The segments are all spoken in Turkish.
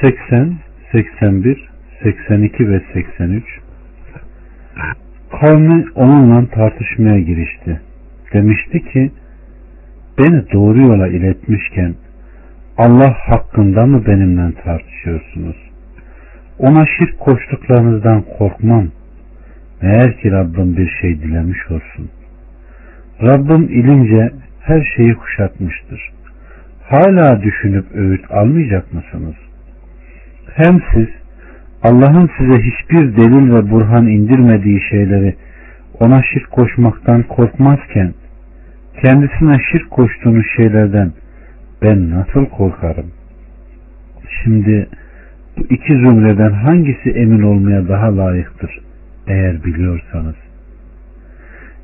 80, 81, 82 ve 83 Kavmi onunla tartışmaya girişti. Demişti ki beni doğru yola iletmişken Allah hakkında mı benimle tartışıyorsunuz? Ona şirk koştuklarınızdan korkmam. Meğer ki Rabbim bir şey dilemiş olsun. Rabbim ilince her şeyi kuşatmıştır. Hala düşünüp öğüt almayacak mısınız? Hem siz Allah'ın size hiçbir delil ve burhan indirmediği şeyleri ona şirk koşmaktan korkmazken kendisine şirk koştuğunuz şeylerden ben nasıl korkarım? Şimdi bu iki zümreden hangisi emin olmaya daha layıktır eğer biliyorsanız?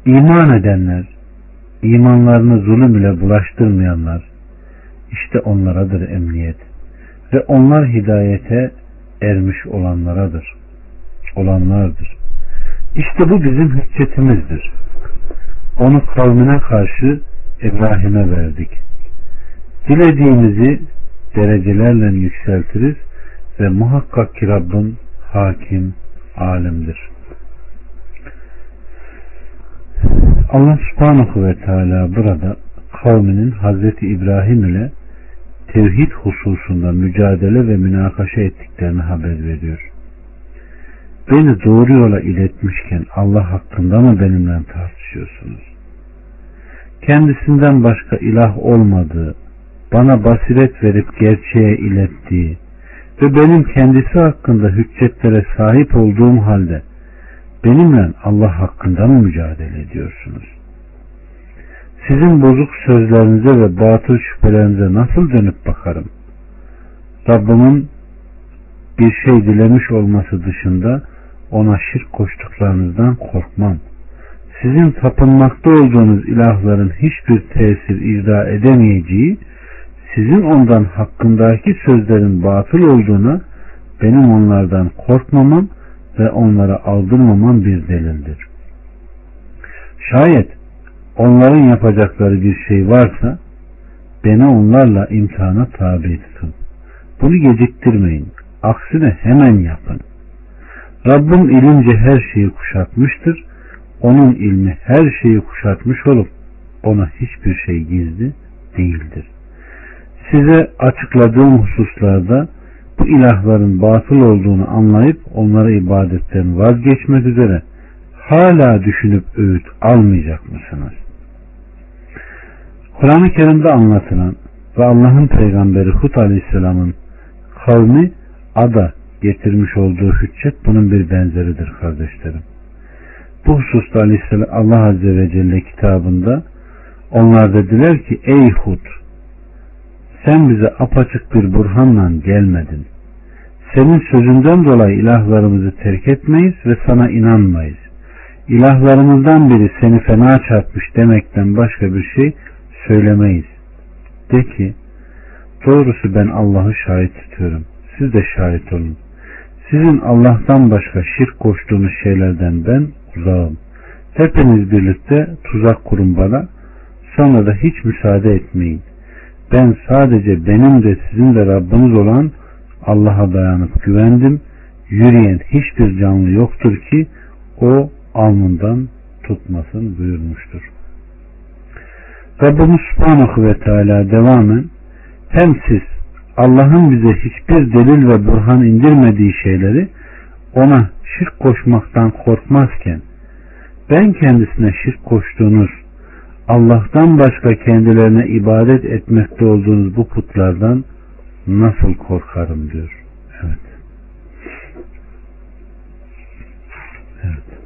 İman edenler, imanlarını zulüm ile bulaştırmayanlar, işte onlaradır emniyet ve onlar hidayete ermiş olanlaradır. Olanlardır. İşte bu bizim hüccetimizdir. Onu kavmine karşı İbrahim'e verdik. Dilediğimizi derecelerle yükseltiriz ve muhakkak ki Rabbin hakim, alimdir. Allah subhanahu ve teala burada kavminin Hazreti İbrahim ile tevhid hususunda mücadele ve münakaşa ettiklerini haber veriyor. Beni doğru yola iletmişken Allah hakkında mı benimle tartışıyorsunuz? Kendisinden başka ilah olmadığı, bana basiret verip gerçeğe ilettiği ve benim kendisi hakkında hüccetlere sahip olduğum halde benimle Allah hakkında mı mücadele ediyorsunuz? Sizin bozuk sözlerinize ve batıl şüphelerinize nasıl dönüp bakarım? Rabbimin bir şey dilemiş olması dışında ona şirk koştuklarınızdan korkmam. Sizin tapınmakta olduğunuz ilahların hiçbir tesir icra edemeyeceği, sizin ondan hakkındaki sözlerin batıl olduğuna benim onlardan korkmamam ve onlara aldırmamam bir delildir. Şayet onların yapacakları bir şey varsa beni onlarla imtihana tabi tutun. Bunu geciktirmeyin. Aksine hemen yapın. Rabbim ilince her şeyi kuşatmıştır. Onun ilmi her şeyi kuşatmış olup ona hiçbir şey gizli değildir. Size açıkladığım hususlarda bu ilahların batıl olduğunu anlayıp onlara ibadetten vazgeçmek üzere hala düşünüp öğüt almayacak mısınız? Kur'an-ı Kerim'de anlatılan ve Allah'ın peygamberi Hud Aleyhisselam'ın kavmi ada getirmiş olduğu hüccet bunun bir benzeridir kardeşlerim. Bu hususta Aleyhisselam Allah Azze ve Celle kitabında onlar dediler ki ey Hud sen bize apaçık bir burhanla gelmedin. Senin sözünden dolayı ilahlarımızı terk etmeyiz ve sana inanmayız. İlahlarımızdan biri seni fena çarpmış demekten başka bir şey söylemeyiz. De ki doğrusu ben Allah'ı şahit tutuyorum. Siz de şahit olun. Sizin Allah'tan başka şirk koştuğunuz şeylerden ben uzağım. Hepiniz birlikte tuzak kurun bana. Sonra da hiç müsaade etmeyin. Ben sadece benim de sizin de Rabbiniz olan Allah'a dayanıp güvendim. Yürüyen hiçbir canlı yoktur ki o alnından tutmasın buyurmuştur. Rabbimiz Subhanahu ve Teala devamen hem siz Allah'ın bize hiçbir delil ve burhan indirmediği şeyleri ona şirk koşmaktan korkmazken ben kendisine şirk koştuğunuz Allah'tan başka kendilerine ibadet etmekte olduğunuz bu putlardan nasıl korkarım diyor. Evet. Evet.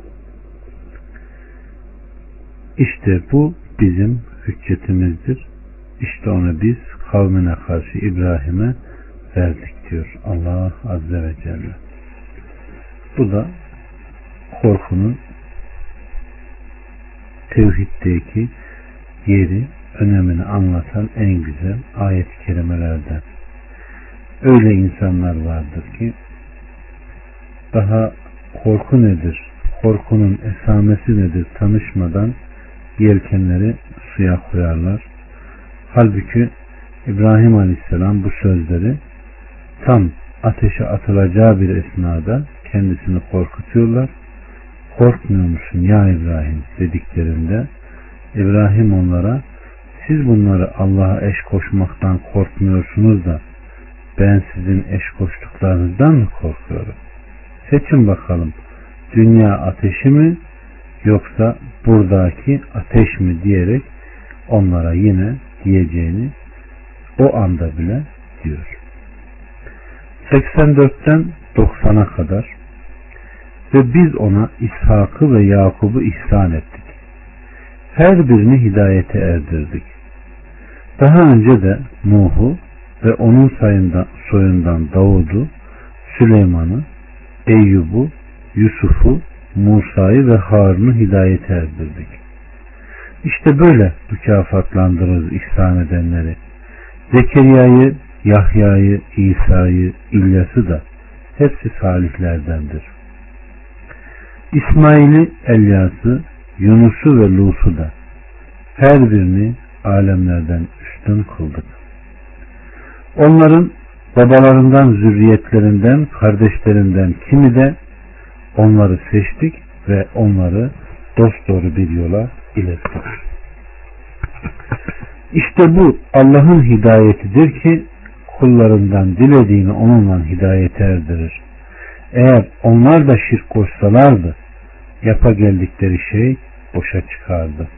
İşte bu bizim hüccetimizdir. İşte onu biz kavmine karşı İbrahim'e verdik diyor Allah Azze ve Celle. Bu da korkunun tevhiddeki yeri, önemini anlatan en güzel ayet-i kerimelerden. Öyle insanlar vardır ki daha korku nedir, korkunun esamesi nedir tanışmadan yelkenleri suya koyarlar. Halbuki İbrahim Aleyhisselam bu sözleri tam ateşe atılacağı bir esnada kendisini korkutuyorlar. Korkmuyor musun ya İbrahim dediklerinde İbrahim onlara siz bunları Allah'a eş koşmaktan korkmuyorsunuz da ben sizin eş koştuklarınızdan mı korkuyorum? Seçin bakalım dünya ateşi mi yoksa buradaki ateş mi diyerek onlara yine diyeceğini o anda bile diyor. 84'ten 90'a kadar ve biz ona İshak'ı ve Yakub'u ihsan ettik. Her birini hidayete erdirdik. Daha önce de Nuh'u ve onun sayında, soyundan Davud'u, Süleyman'ı, Eyyub'u, Yusuf'u, Musa'yı ve Harun'u hidayete erdirdik. İşte böyle mükafatlandırırız ihsan edenleri. Zekeriya'yı, Yahya'yı, İsa'yı, İlyas'ı da hepsi salihlerdendir. İsmail'i, Elyas'ı, Yunus'u ve Lut'u da her birini alemlerden üstün kıldık. Onların babalarından, zürriyetlerinden, kardeşlerinden kimi de onları seçtik ve onları dosdoğru bir yola ilettik. İşte bu Allah'ın hidayetidir ki kullarından dilediğini onunla hidayete erdirir. Eğer onlar da şirk koşsalardı yapa geldikleri şey boşa çıkardı.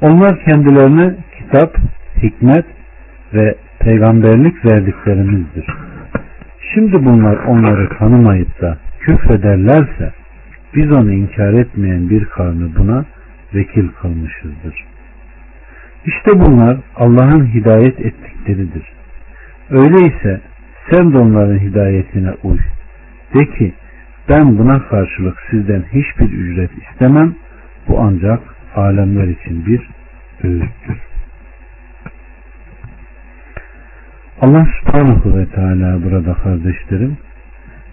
Onlar kendilerine kitap, hikmet ve peygamberlik verdiklerimizdir. Şimdi bunlar onları tanımayıp da küfrederlerse biz onu inkar etmeyen bir kavmi buna vekil kılmışızdır. İşte bunlar Allah'ın hidayet ettikleridir. Öyleyse sen de onların hidayetine uy. De ki ben buna karşılık sizden hiçbir ücret istemem. Bu ancak alemler için bir öğüttür. Allah subhanahu ve teala burada kardeşlerim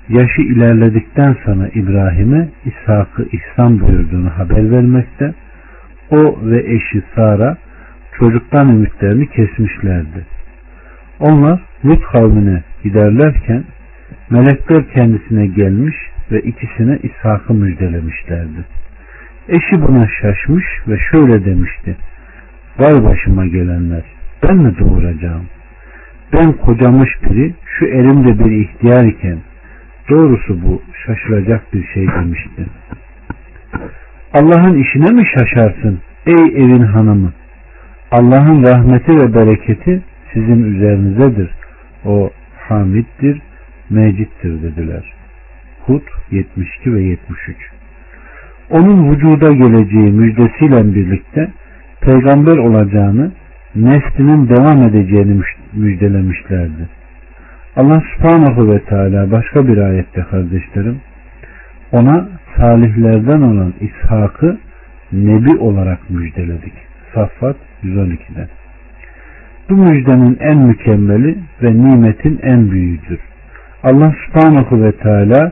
yaşı ilerledikten sonra İbrahim'e İshak'ı ihsan buyurduğunu haber vermekte. O ve eşi Sara çocuktan ümitlerini kesmişlerdi. Onlar Lut kavmine giderlerken melekler kendisine gelmiş ve ikisine İshak'ı müjdelemişlerdi. Eşi buna şaşmış ve şöyle demişti. Vay başıma gelenler ben mi doğuracağım? Ben kocamış biri şu elimde bir ihtiyar iken doğrusu bu şaşılacak bir şey demişti. Allah'ın işine mi şaşarsın ey evin hanımı? Allah'ın rahmeti ve bereketi sizin üzerinizdedir. O hamiddir, mecittir dediler. Hud 72 ve 73 Onun vücuda geleceği müjdesiyle birlikte peygamber olacağını, neslinin devam edeceğini müjdelemişlerdi. Allah subhanahu ve teala başka bir ayette kardeşlerim ona salihlerden olan İshak'ı nebi olarak müjdeledik. Saffat 112'de. Bu müjdenin en mükemmeli ve nimetin en büyüğüdür. Allah subhanahu ve teala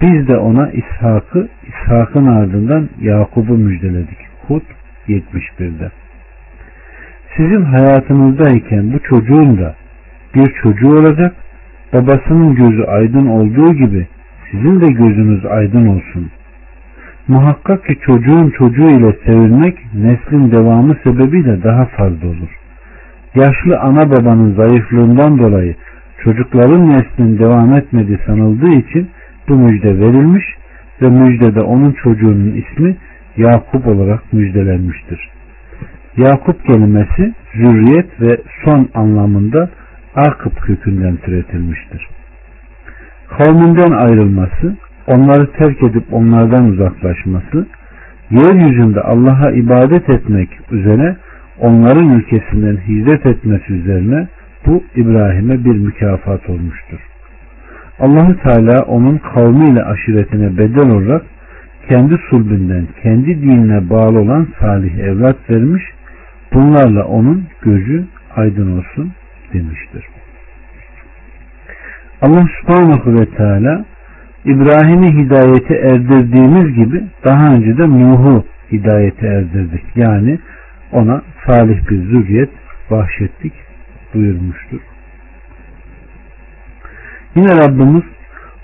biz de ona İshak'ı, İshak'ın ardından Yakub'u müjdeledik. Hud 71'de. Sizin hayatınızdayken bu çocuğun da bir çocuğu olacak, babasının gözü aydın olduğu gibi sizin de gözünüz aydın olsun. Muhakkak ki çocuğun çocuğu ile sevilmek neslin devamı sebebiyle daha fazla olur. Yaşlı ana babanın zayıflığından dolayı çocukların neslin devam etmediği sanıldığı için bu müjde verilmiş ve müjdede onun çocuğunun ismi Yakup olarak müjdelenmiştir. Yakup kelimesi zürriyet ve son anlamında akıp kökünden türetilmiştir. Kavminden ayrılması, onları terk edip onlardan uzaklaşması, yeryüzünde Allah'a ibadet etmek üzere onların ülkesinden hicret etmesi üzerine bu İbrahim'e bir mükafat olmuştur. Allahü Teala onun kavmiyle aşiretine bedel olarak kendi sulbünden, kendi dinine bağlı olan salih evlat vermiş, bunlarla onun gözü aydın olsun demiştir. Allah subhanahu ve teala İbrahim'i hidayete erdirdiğimiz gibi daha önce de Nuh'u hidayete erdirdik. Yani ona salih bir zürriyet bahşettik buyurmuştur. Yine Rabbimiz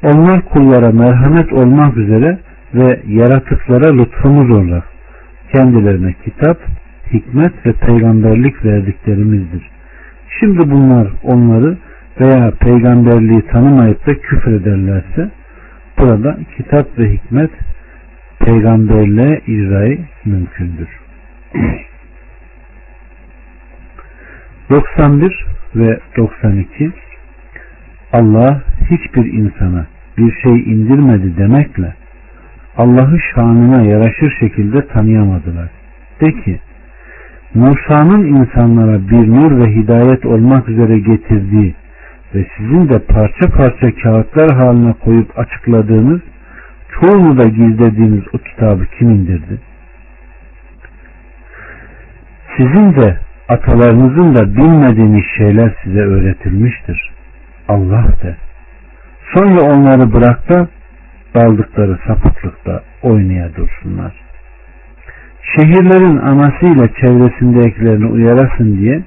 onlar kullara merhamet olmak üzere ve yaratıklara lütfumuz olarak kendilerine kitap, hikmet ve peygamberlik verdiklerimizdir. Şimdi bunlar onları veya peygamberliği tanımayıp da küfrederlerse burada kitap ve hikmet peygamberliğe icrayı mümkündür. 91 ve 92 Allah hiçbir insana bir şey indirmedi demekle Allah'ı şanına yaraşır şekilde tanıyamadılar. De ki Musa'nın insanlara bir nur ve hidayet olmak üzere getirdiği ve sizin de parça parça kağıtlar haline koyup açıkladığınız çoğunu da gizlediğiniz o kitabı kim indirdi? Sizin de atalarınızın da bilmediğiniz şeyler size öğretilmiştir. Allah de. Sonra onları bırak da daldıkları sapıklıkta oynaya dursunlar. Şehirlerin anasıyla çevresindekilerini uyarasın diye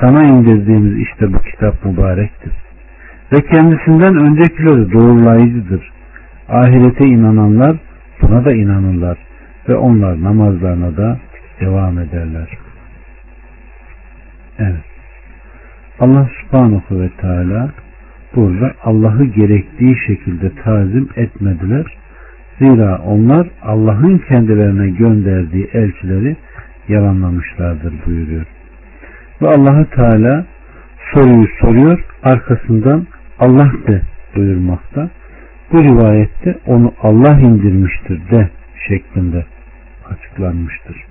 sana indirdiğimiz işte bu kitap mübarektir. Ve kendisinden öncekileri doğrulayıcıdır. Ahirete inananlar buna da inanırlar ve onlar namazlarına da devam ederler. Evet. Allah subhanahu ve teala burada Allah'ı gerektiği şekilde tazim etmediler. Zira onlar Allah'ın kendilerine gönderdiği elçileri yalanlamışlardır buyuruyor. Ve Allahü Teala soruyu soruyor arkasından Allah de buyurmakta. Bu rivayette onu Allah indirmiştir de şeklinde açıklanmıştır.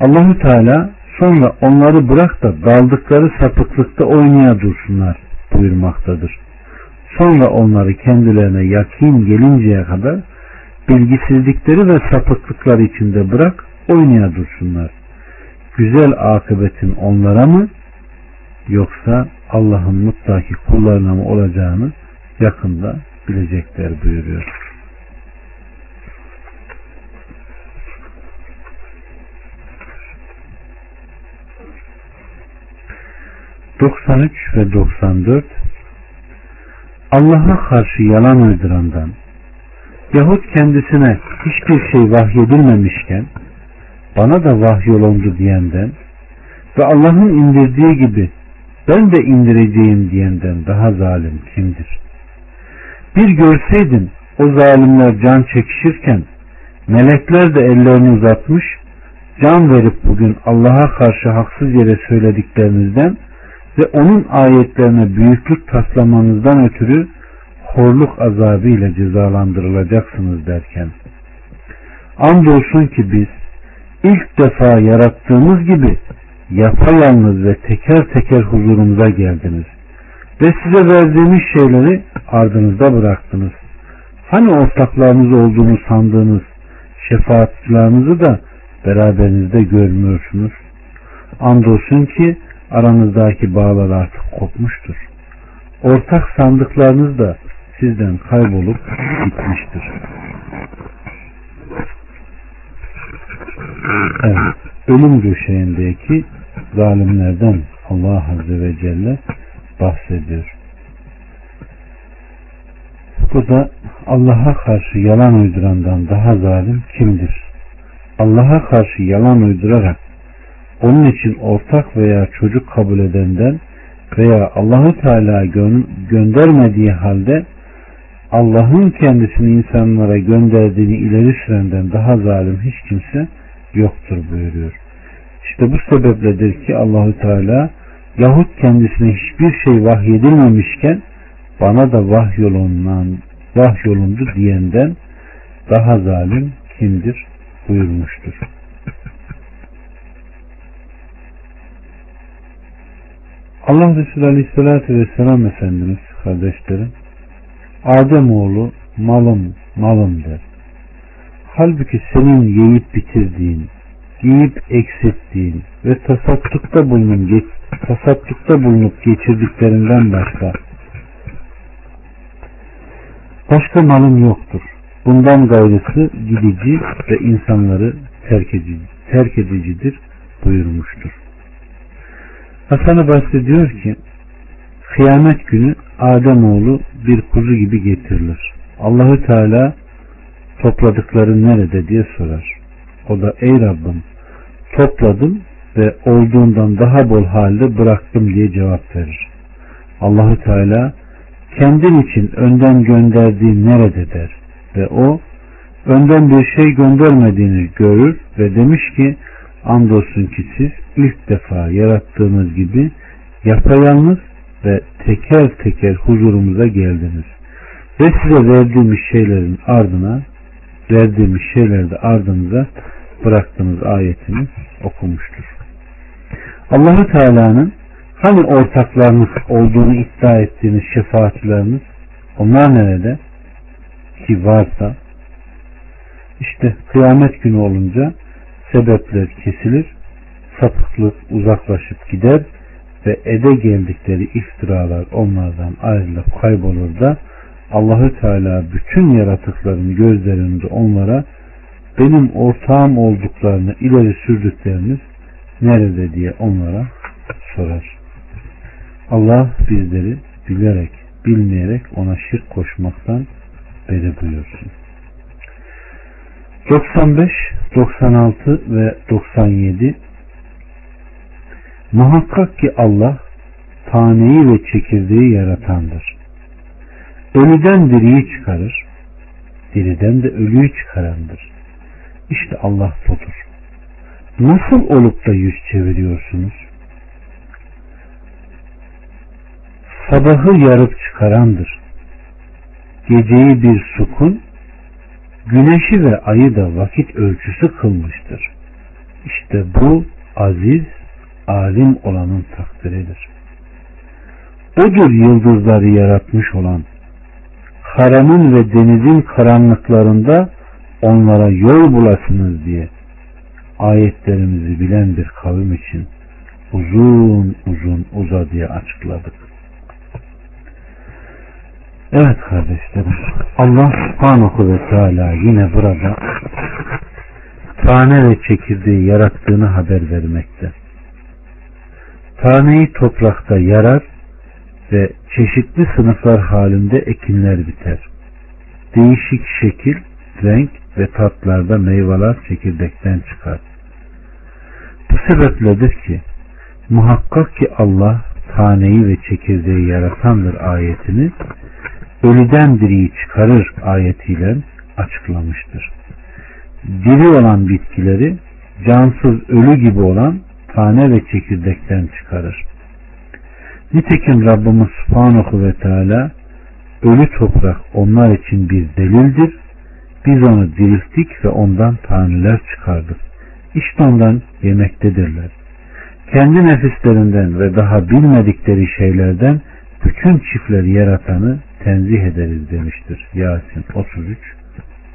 Allahü Teala sonra onları bırak da daldıkları sapıklıkta oynaya dursunlar buyurmaktadır. Sonra onları kendilerine yakin gelinceye kadar bilgisizlikleri ve sapıklıkları içinde bırak oynaya dursunlar. Güzel akıbetin onlara mı yoksa Allah'ın mutlaki kullarına mı olacağını yakında bilecekler buyuruyor. ...93 ve 94 Allah'a karşı yalan uydurandan yahut kendisine hiçbir şey vahyedilmemişken bana da vahyolundu diyenden ve Allah'ın indirdiği gibi ben de indireceğim diyenden daha zalim kimdir? Bir görseydin o zalimler can çekişirken melekler de ellerini uzatmış can verip bugün Allah'a karşı haksız yere söylediklerinizden ve onun ayetlerine büyüklük taslamanızdan ötürü horluk azabıyla cezalandırılacaksınız derken andolsun ki biz ilk defa yarattığımız gibi yapayalnız ve teker teker huzurumuza geldiniz ve size verdiğimiz şeyleri ardınızda bıraktınız. Hani ortaklarınız olduğunu sandığınız şefaatçilerinizi de beraberinizde görmüyorsunuz. Andolsun ki aranızdaki bağlar artık kopmuştur. Ortak sandıklarınız da sizden kaybolup gitmiştir. Evet, ölüm döşeğindeki zalimlerden Allah Azze ve Celle bahsediyor. Bu da Allah'a karşı yalan uydurandan daha zalim kimdir? Allah'a karşı yalan uydurarak onun için ortak veya çocuk kabul edenden veya Allahu Teala gö göndermediği halde Allah'ın kendisini insanlara gönderdiğini ileri sürenden daha zalim hiç kimse yoktur buyuruyor. İşte bu sebepledir ki Allahü Teala yahut kendisine hiçbir şey vahyedilmemişken bana da vahyolundan vahyolundu diyenden daha zalim kimdir buyurmuştur. Allah Resulü Aleyhisselatü Vesselam Efendimiz kardeşlerim Adem oğlu malım malım der. Halbuki senin yiyip bitirdiğin, giyip eksilttiğin ve tasattukta bulunup, tasattukta bulunup geçirdiklerinden başka başka malım yoktur. Bundan gayrısı gidici ve insanları terk, edici, terk edicidir buyurmuştur. Hasan-ı Basri diyor ki kıyamet günü Ademoğlu bir kuzu gibi getirilir. Allahü Teala topladıkların nerede diye sorar. O da ey Rabbim topladım ve olduğundan daha bol halde bıraktım diye cevap verir. Allahü Teala kendin için önden gönderdiğin nerede der ve o önden bir şey göndermediğini görür ve demiş ki andolsun ki siz ilk defa yarattığınız gibi yapayalnız ve teker teker huzurumuza geldiniz. Ve size verdiğimiz şeylerin ardına verdiğimiz şeylerde ardınıza bıraktığınız ayetini okumuştur. Allahu Teala'nın hani ortaklarınız olduğunu iddia ettiğiniz şefaatçileriniz onlar nerede? Ki varsa işte kıyamet günü olunca sebepler kesilir, sapıklık uzaklaşıp gider ve ede geldikleri iftiralar onlardan ayrılıp kaybolur da Allahü Teala bütün yaratıkların gözlerinde onlara benim ortağım olduklarını ileri sürdükleriniz nerede diye onlara sorar. Allah bizleri bilerek, bilmeyerek ona şirk koşmaktan beri buyursun. 95, 96 ve 97 Muhakkak ki Allah taneyi ve çekirdeği yaratandır. Ölüden diriyi çıkarır, diriden de ölüyü çıkarandır. İşte Allah budur. Nasıl olup da yüz çeviriyorsunuz? Sabahı yarıp çıkarandır. Geceyi bir sukun, güneşi ve ayı da vakit ölçüsü kılmıştır. İşte bu aziz, alim olanın takdiridir. Odur yıldızları yaratmış olan, karanın ve denizin karanlıklarında onlara yol bulasınız diye ayetlerimizi bilen bir kavim için uzun uzun uzadıya açıkladık. Evet kardeşlerim Allah subhanahu ve teala yine burada tane ve çekirdeği yarattığını haber vermekte. Taneyi toprakta yarar ve çeşitli sınıflar halinde ekinler biter. Değişik şekil, renk ve tatlarda meyveler çekirdekten çıkar. Bu sebepledir ki muhakkak ki Allah taneyi ve çekirdeği yaratandır ayetini ölüden diriyi çıkarır ayetiyle açıklamıştır. Diri olan bitkileri cansız ölü gibi olan tane ve çekirdekten çıkarır. Nitekim Rabbimiz Subhanahu ve Teala ölü toprak onlar için bir delildir. Biz onu dirilttik ve ondan taneler çıkardık. İşte ondan yemektedirler. Kendi nefislerinden ve daha bilmedikleri şeylerden bütün çiftleri yaratanı tenzih ederiz demiştir. Yasin 33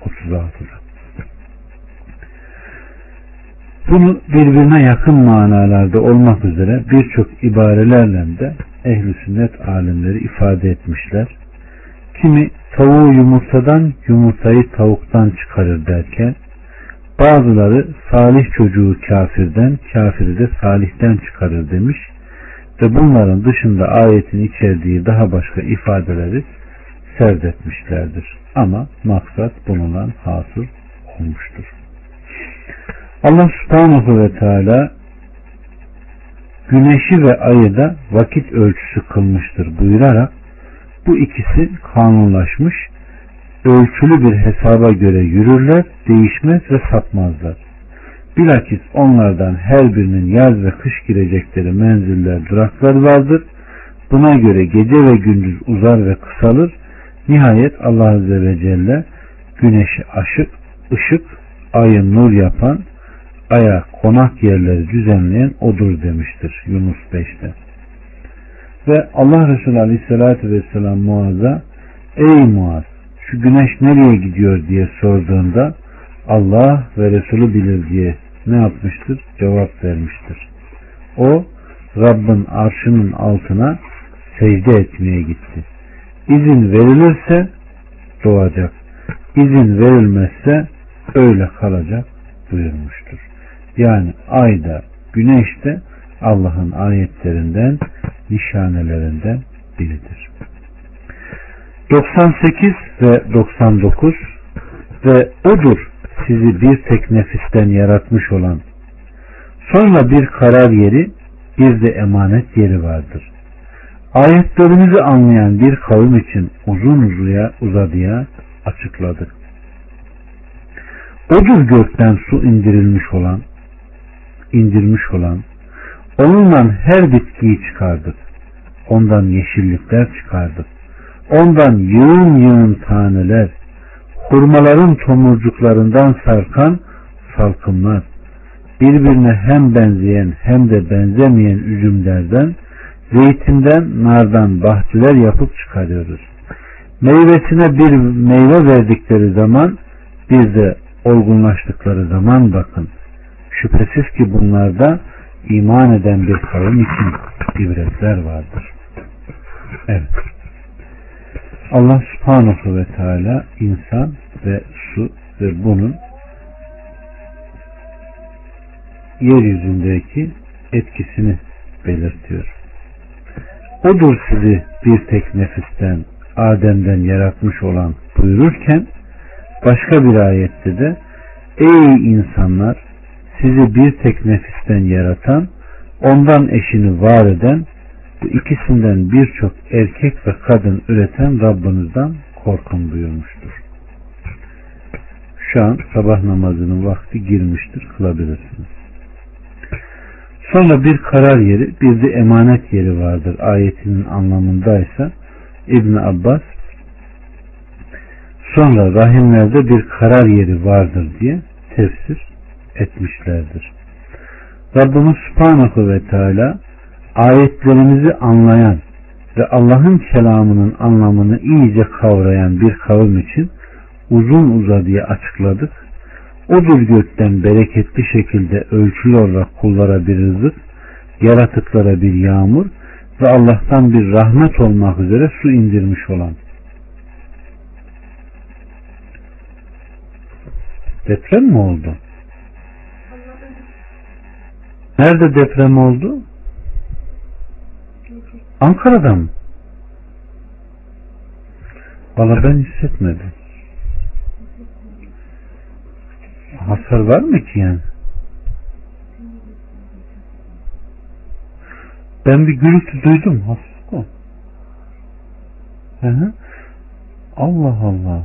36'da. Bunu birbirine yakın manalarda olmak üzere birçok ibarelerle de ehli sünnet alimleri ifade etmişler. Kimi tavuğu yumurtadan yumurtayı tavuktan çıkarır derken bazıları salih çocuğu kafirden kafiri de salihten çıkarır demiş ve bunların dışında ayetin içerdiği daha başka ifadeleri serdetmişlerdir. Ama maksat bununla hasıl olmuştur. Allah subhanahu ve teala güneşi ve ayı da vakit ölçüsü kılmıştır buyurarak bu ikisi kanunlaşmış ölçülü bir hesaba göre yürürler, değişmez ve sapmazlar. Bilakis onlardan her birinin yaz ve kış girecekleri menziller, duraklar vardır. Buna göre gece ve gündüz uzar ve kısalır. Nihayet Allah Azze ve Celle güneşi aşık, ışık, ayı nur yapan, aya konak yerleri düzenleyen odur demiştir Yunus 5'te. Ve Allah Resulü Aleyhisselatü Vesselam Muaz'a Ey Muaz şu güneş nereye gidiyor diye sorduğunda Allah ve Resulü bilir diye ne yapmıştır? Cevap vermiştir. O Rabbin arşının altına secde etmeye gitti. İzin verilirse doğacak. İzin verilmezse öyle kalacak buyurmuştur. Yani ayda, güneşte Allah'ın ayetlerinden, nişanelerinden biridir. 98 ve 99 ve odur sizi bir tek nefisten yaratmış olan sonra bir karar yeri bir de emanet yeri vardır. Ayetlerimizi anlayan bir kavim için uzun uzuya uzadıya açıkladık. Odur gökten su indirilmiş olan, indirmiş olan, onunla her bitkiyi çıkardık. Ondan yeşillikler çıkardık. Ondan yığın yığın taneler, hurmaların tomurcuklarından sarkan salkımlar, birbirine hem benzeyen hem de benzemeyen üzümlerden, zeytinden, nardan bahçeler yapıp çıkarıyoruz. Meyvesine bir meyve verdikleri zaman bir de olgunlaştıkları zaman bakın. Şüphesiz ki bunlarda iman eden bir kavim için ibretler vardır. Evet. Allah subhanahu ve teala insan ve su ve bunun yeryüzündeki etkisini belirtiyor. Odur sizi bir tek nefisten Adem'den yaratmış olan buyururken başka bir ayette de Ey insanlar sizi bir tek nefisten yaratan ondan eşini var eden ikisinden birçok erkek ve kadın üreten Rabbinizden korkun buyurmuştur. Şu an sabah namazının vakti girmiştir kılabilirsiniz. Sonra bir karar yeri bir de emanet yeri vardır ayetinin anlamındaysa İbn Abbas sonra rahimlerde bir karar yeri vardır diye tefsir etmişlerdir. Rabbimiz Subhanahu ve Teala ayetlerimizi anlayan ve Allah'ın kelamının anlamını iyice kavrayan bir kavim için uzun uzadıya açıkladık. Odur gökten bereketli şekilde ölçülü olarak kullara bir rızık, yaratıklara bir yağmur ve Allah'tan bir rahmet olmak üzere su indirmiş olan. Deprem mi oldu? Nerede deprem oldu? Ankara'da mı? Ben hissetmedim. Hasar var mı ki yani? Ben bir gürültü duydum. Hı. Allah Allah.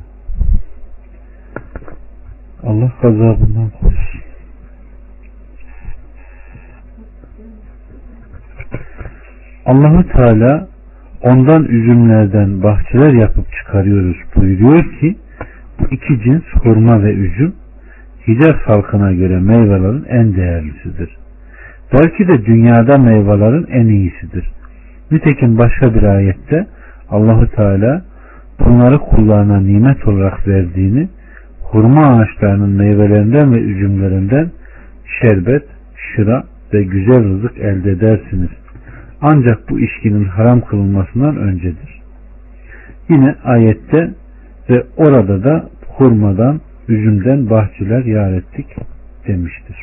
Allah gazabından korusun. Allahu Teala ondan üzümlerden bahçeler yapıp çıkarıyoruz buyuruyor ki bu iki cins hurma ve üzüm Hicaz halkına göre meyvelerin en değerlisidir. Belki de dünyada meyvelerin en iyisidir. Nitekim başka bir ayette Allahu Teala bunları kullarına nimet olarak verdiğini, hurma ağaçlarının meyvelerinden ve üzümlerinden şerbet, şıra ve güzel rızık elde edersiniz. Ancak bu içkinin haram kılınmasından öncedir. Yine ayette ve orada da hurmadan, üzümden bahçeler yar ettik demiştir.